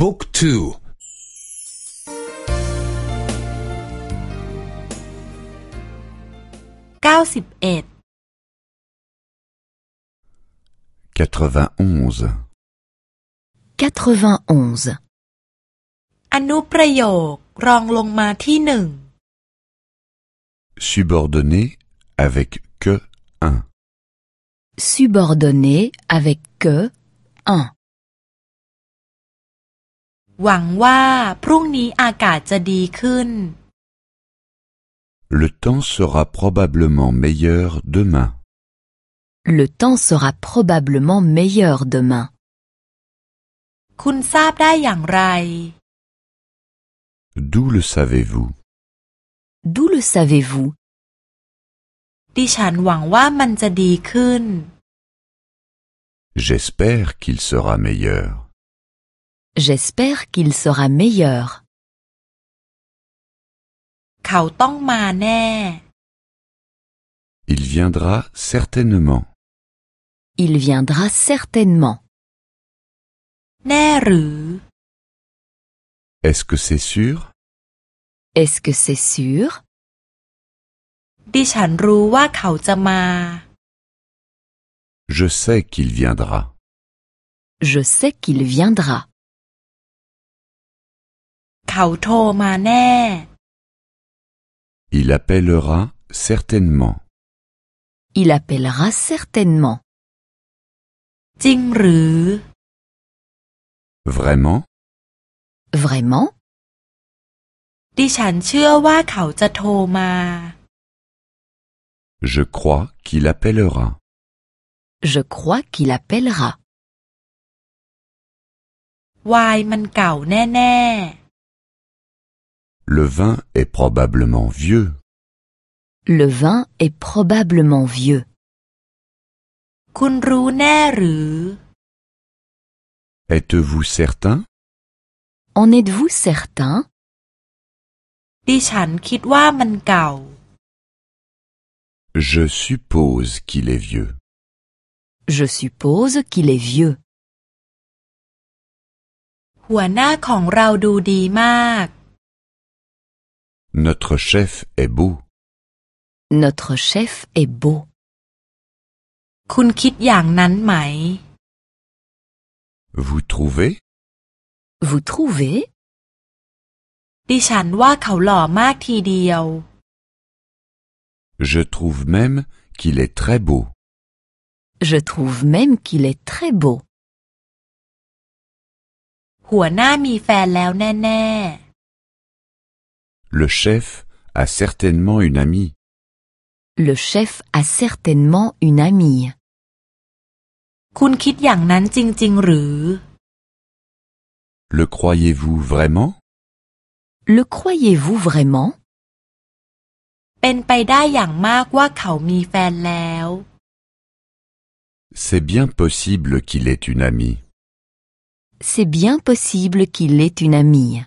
บุ๊กทู เก้าสิบเอ็ด quatre-vingt-onze, 91. อนุประโยครองลงมาที่หนึ่ง subordonné avec que un, Subordonné avec que 1. หวังว่าพรุ่งนี้อากาศจะดีขึ้น le temps sera probablement meilleur demain. Le temps sera probablement meilleur demain. คุณทราบได้อย่างไร D'où le savez-vous? D'où le savez-vous ดิฉันหวังว่ามันจะดีขึ้น J'espère qu'il sera meilleur. J'espère qu'il sera meilleur. Il viendra certainement. Il viendra certainement. Est-ce que c'est sûr? Est-ce que c'est sûr? Je sais qu'il viendra. Je sais qu'il viendra. เขาโทรมาแน่ Il appellera certainement. Il appellera certainement. จริงหรือ Vraiment? Vraiment ดิฉันเชื่อว่าเขาจะโทรมา Je crois qu'il appellera. Je crois qu'il appellera. วายมันเก่าแน่ Le vin est probablement vieux. Le vin est probablement vieux. Êtes-vous certain? En êtes-vous certain? Je suppose qu'il est vieux. Je suppose qu'il est vieux. Notre chef est beau. Notre chef est beau. คุณคิดอย่างนั้นไหม Vous trouvez? Vous trouvez ดิฉันว่าเขาหล่อมากทีเดียว Je trouve même qu'il est très beau. Je trouve même qu'il est très beau. หัวหน้ามีแฟนแล้วแน่ le chef a certainement une amie. Le chef a certainement une amie. Le croyez-vous vraiment? Le croyez-vous vraiment? C'est bien possible qu'il ait une amie. C'est bien possible qu'il ait une amie.